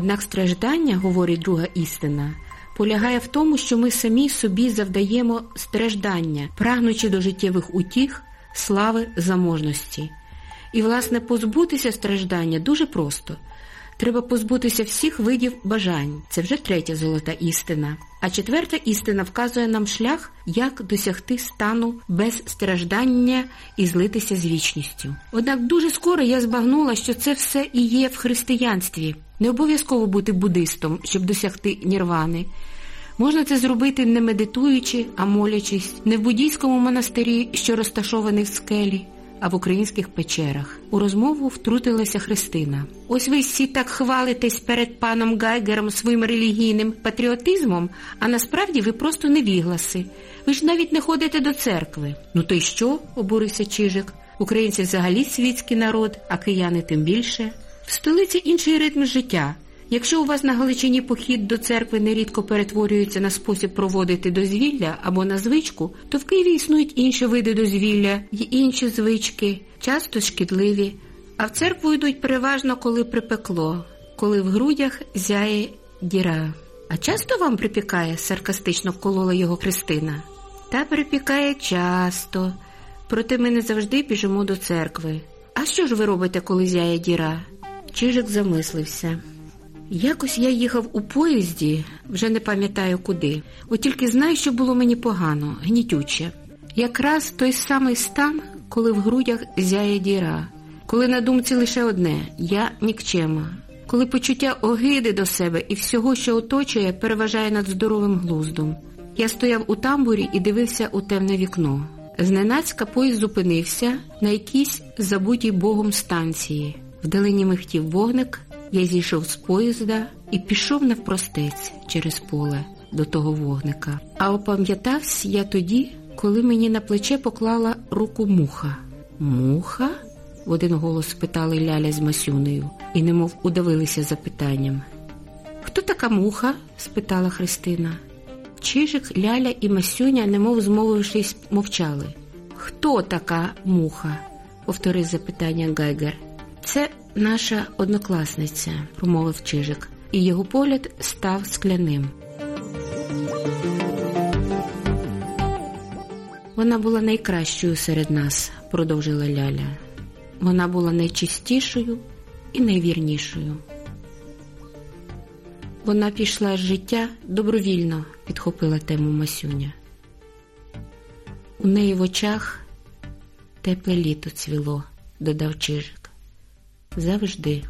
Однак страждання, говорить друга істина, полягає в тому, що ми самі собі завдаємо страждання, прагнучи до життєвих утіх, слави, заможності. І, власне, позбутися страждання дуже просто. Треба позбутися всіх видів бажань. Це вже третя золота істина. А четверта істина вказує нам шлях, як досягти стану без страждання і злитися з вічністю. Однак дуже скоро я збагнула, що це все і є в християнстві. Не обов'язково бути буддистом, щоб досягти нірвани. Можна це зробити не медитуючи, а молячись, не в буддійському монастирі, що розташований в скелі а в українських печерах. У розмову втрутилася Христина. Ось ви всі так хвалитесь перед паном Гайгером своїм релігійним патріотизмом, а насправді ви просто невігласи. Ви ж навіть не ходите до церкви. Ну то й що? обурився Чижик. Українці взагалі світський народ, а кияни тим більше. В столиці інший ритм життя. Якщо у вас на Галичині похід до церкви нерідко перетворюється на спосіб проводити дозвілля або на звичку, то в Києві існують інші види дозвілля й інші звички, часто шкідливі, а в церкву йдуть переважно, коли припекло, коли в грудях зяє діра. А часто вам припікає? саркастично вколола його Христина. Та припікає часто, проте ми не завжди біжимо до церкви. А що ж ви робите, коли зяє діра? Чижик замислився. Якось я їхав у поїзді, вже не пам'ятаю куди, от тільки знаю, що було мені погано, гнітюче. Якраз той самий стан, коли в грудях зяє діра, коли на думці лише одне я нікчема, коли почуття огиди до себе і всього, що оточує, переважає над здоровим глуздом. Я стояв у тамбурі і дивився у темне вікно. Зненацька поїзд зупинився на якійсь забутій богом станції. Вдалині михтів вогник. Я зійшов з поїзда і пішов навпростець через поле до того вогника. А опам'ятався я тоді, коли мені на плече поклала руку муха. Муха? в один голос спитали Ляля з Масюнею і немов удавилися запитанням. Хто така муха? спитала Христина. Чижик, Ляля і Масюня, немов змовившись, мовчали. Хто така муха? повторив запитання Гайгер. Це наша однокласниця, промовив Чижик, і його погляд став скляним. Вона була найкращою серед нас, продовжила Ляля. Вона була найчистішою і найвірнішою. Вона пішла з життя добровільно, підхопила тему Масюня. У неї в очах тепле літо цвіло, додав Чижик завжди.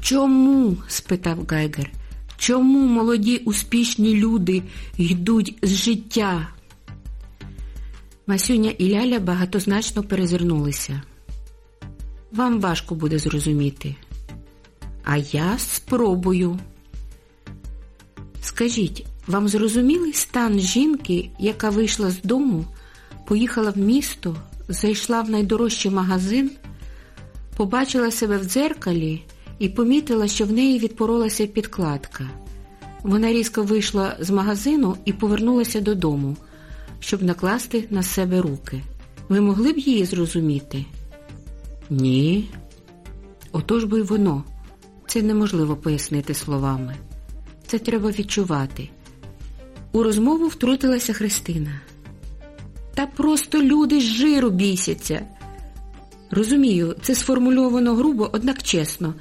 Чому? спитав Гайгер. Чому молоді успішні люди йдуть з життя? Масюня і Ляля багатозначно перезирнулися. Вам важко буде зрозуміти. А я спробую. Скажіть, вам зрозумілий стан жінки, яка вийшла з дому, поїхала в місто, зайшла в найдорожчий магазин? Побачила себе в дзеркалі і помітила, що в неї відпоролася підкладка. Вона різко вийшла з магазину і повернулася додому, щоб накласти на себе руки. Ви могли б її зрозуміти? Ні. Отож бо й воно. Це неможливо пояснити словами. Це треба відчувати. У розмову втрутилася Христина. Та просто люди з жиру бісяться. Розумію, це сформульовано грубо, однак чесно.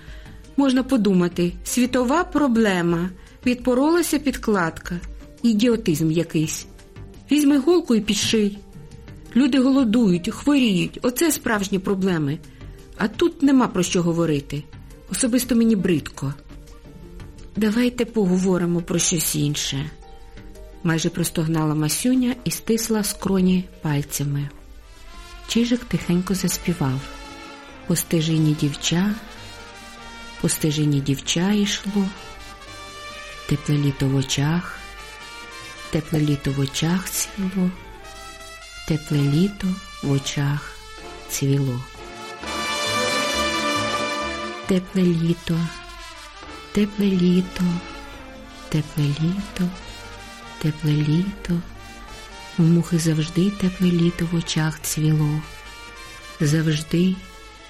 Можна подумати, світова проблема, відпоролася підкладка, ідіотизм якийсь. Візьми голку і підший. Люди голодують, хворіють, оце справжні проблеми. А тут нема про що говорити. Особисто мені бридко. Давайте поговоримо про щось інше. Майже простогнала Масюня і стисла скроні пальцями. Чижик тихенько заспівав. По стежині дівча, по стежині дівча йшло, тепле літо в очах, тепле літо в очах цвіло, тепле літо в очах цвіло. Тепле літо, тепле літо, тепле літо, тепле літо. У мухи завжди тепле літо в очах цвіло. Завжди,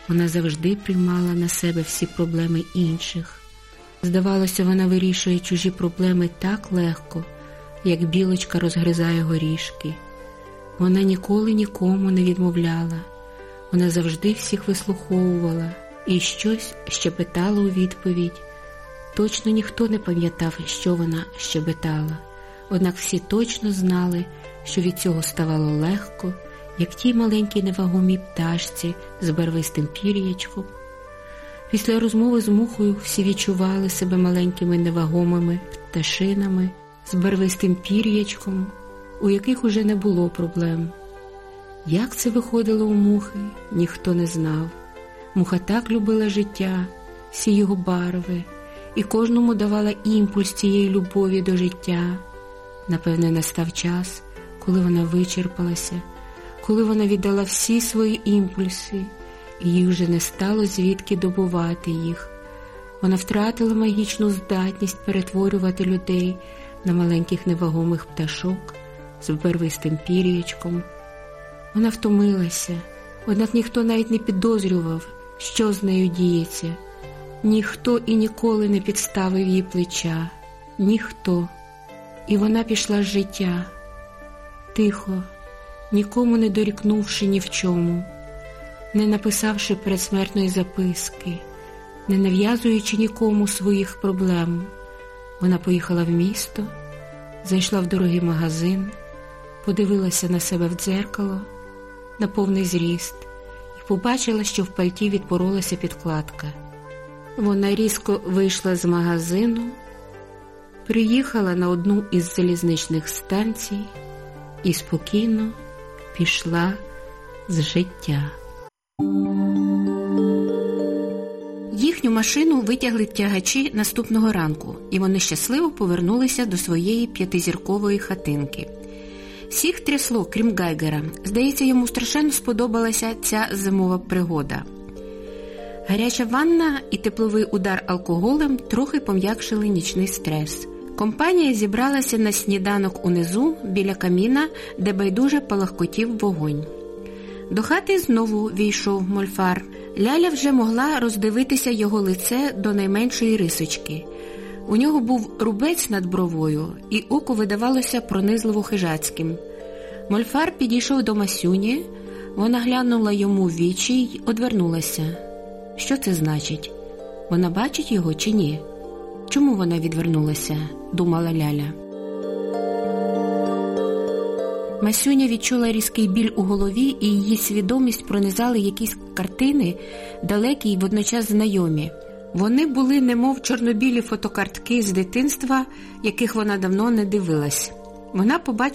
вона завжди приймала на себе всі проблеми інших. Здавалося, вона вирішує чужі проблеми так легко, як білочка розгризає горішки. Вона ніколи нікому не відмовляла, вона завжди всіх вислуховувала і щось щебетала у відповідь. Точно ніхто не пам'ятав, що вона щебетала, однак всі точно знали, що від цього ставало легко, як тій маленькій невагомій пташці з барвистим пір'ячком. Після розмови з мухою всі відчували себе маленькими невагомими пташинами з барвистим пір'ячком, у яких уже не було проблем. Як це виходило у мухи, ніхто не знав. Муха так любила життя, всі його барви, і кожному давала імпульс цієї любові до життя. Напевне, настав час, коли вона вичерпалася, коли вона віддала всі свої імпульси, і їй вже не стало звідки добувати їх. Вона втратила магічну здатність перетворювати людей на маленьких невагомих пташок з барвистим пір'ячком. Вона втомилася, однак ніхто навіть не підозрював, що з нею діється. Ніхто і ніколи не підставив їй плеча, ніхто. І вона пішла з життя, тихо, нікому не дорікнувши ні в чому, не написавши передсмертної записки, не нав'язуючи нікому своїх проблем. Вона поїхала в місто, зайшла в дорогий магазин, подивилася на себе в дзеркало, на повний зріст, і побачила, що в пальті відпоролася підкладка. Вона різко вийшла з магазину, приїхала на одну із залізничних станцій і спокійно пішла з життя. Їхню машину витягли тягачі наступного ранку, і вони щасливо повернулися до своєї п'ятизіркової хатинки. Всіх трясло, крім Гайгера. Здається, йому страшенно сподобалася ця зимова пригода. Гаряча ванна і тепловий удар алкоголем трохи пом'якшили нічний стрес. Компанія зібралася на сніданок унизу біля каміна, де байдуже палахкотів вогонь. До хати знову війшов мольфар. Ляля вже могла роздивитися його лице до найменшої рисочки. У нього був рубець над бровою, і око видавалося пронизливо хижацьким. Мольфар підійшов до Масюні, вона глянула йому в вічі й одвернулася. Що це значить? Вона бачить його чи ні? Чому вона відвернулася? думала Ляля. Масюня відчула різкий біль у голові, і її свідомість пронизали якісь картини, далекі й водночас знайомі. Вони були немов чорнобілі фотокартки з дитинства, яких вона давно не дивилась. Вона побачила